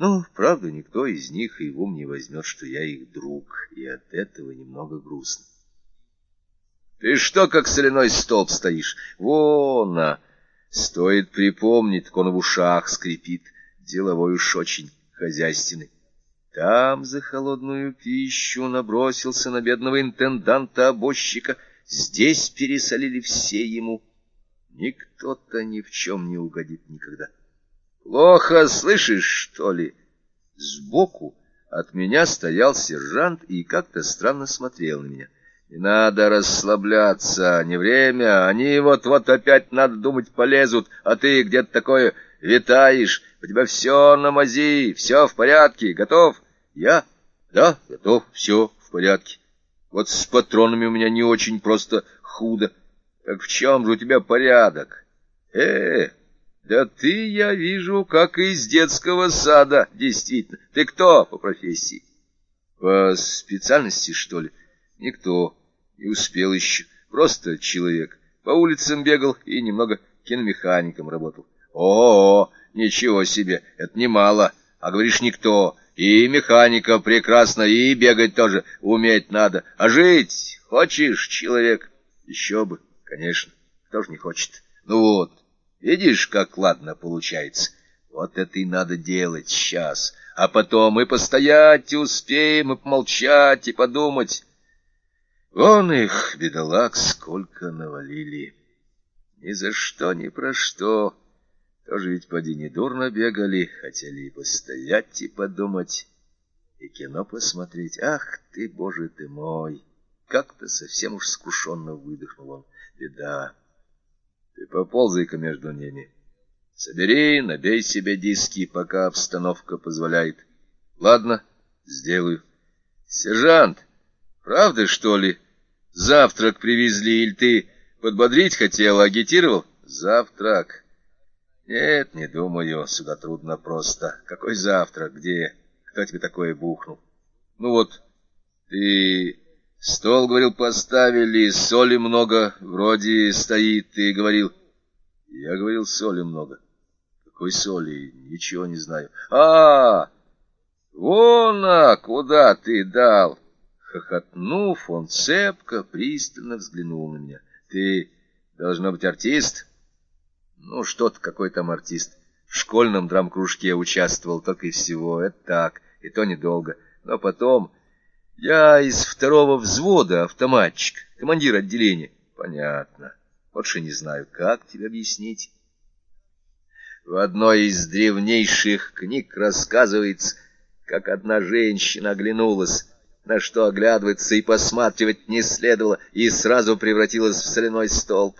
Ну, правда, никто из них и в ум не возьмет, что я их друг, и от этого немного грустно. Ты что, как соляной столб стоишь? Вон, а! Стоит припомнить, так он в ушах скрипит, деловой уж очень хозяйственный. Там за холодную пищу набросился на бедного интенданта-обозчика. Здесь пересолили все ему. Никто-то ни в чем не угодит никогда. Плохо слышишь, что ли? Сбоку от меня стоял сержант и как-то странно смотрел на меня. Не надо расслабляться, не время, они вот-вот опять, надо думать, полезут, а ты где-то такое витаешь, у тебя все на мази, все в порядке, готов? Я? Да, готов, все в порядке. Вот с патронами у меня не очень просто худо. Так в чем же у тебя порядок? Э, да ты, я вижу, как из детского сада, действительно. Ты кто по профессии? По специальности, что ли? Никто. Не успел еще. Просто человек. По улицам бегал и немного киномехаником работал. О, -о, -о ничего себе, это немало. А говоришь, никто. И механика прекрасно, и бегать тоже уметь надо. А жить хочешь, человек? Еще бы, конечно. Кто ж не хочет? Ну вот, видишь, как ладно получается. Вот это и надо делать сейчас. А потом и постоять успеем, и помолчать, и подумать. Вон их, бедолаг, сколько навалили. Ни за что, ни про что. Тоже ведь поди не дурно бегали, хотели и постоять, и подумать, и кино посмотреть. Ах ты, боже ты мой! Как-то совсем уж скушенно выдохнул он. Беда. Ты поползай-ка между ними. Собери, набей себе диски, пока обстановка позволяет. Ладно, сделаю. Сержант! Правда, что ли? Завтрак привезли, или ты подбодрить хотел, агитировал? Завтрак. Нет, не думаю, сюда трудно просто. Какой завтрак, где? Кто тебе такое бухнул? Ну вот, ты стол, говорил, поставили, соли много, вроде стоит, ты говорил. Я говорил, соли много. Какой соли? Ничего не знаю. А, -а, -а вон, а, куда ты дал? Хохотнув, он цепко, пристально взглянул на меня. «Ты, должно быть, артист?» «Ну, что-то какой там артист. В школьном драм-кружке участвовал, только и всего. Это так, и то недолго. Но потом... Я из второго взвода автоматчик, командир отделения». «Понятно. Больше не знаю, как тебе объяснить». В одной из древнейших книг рассказывается, как одна женщина оглянулась на что оглядываться и посматривать не следовало, и сразу превратилась в соляной столб.